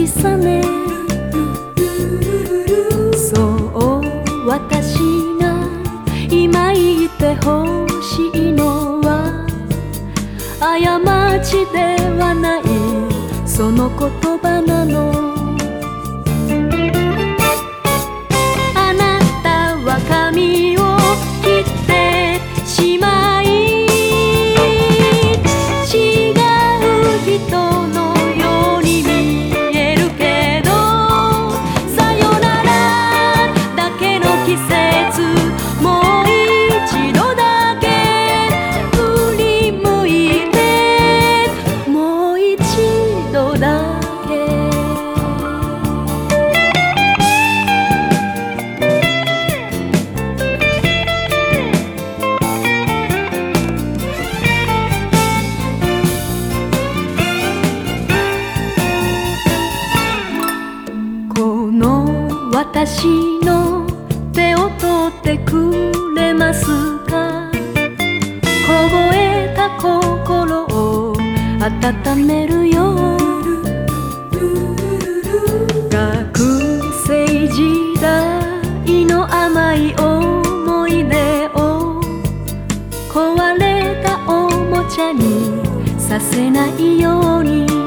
小さね。そう私が今言ってほしいのは過ちではない。その言葉の私の手を取ってくれますか？凍えた心を温めるよ学生時代の甘い思い出を。壊れたおもちゃにさせないように。